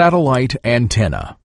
satellite antenna.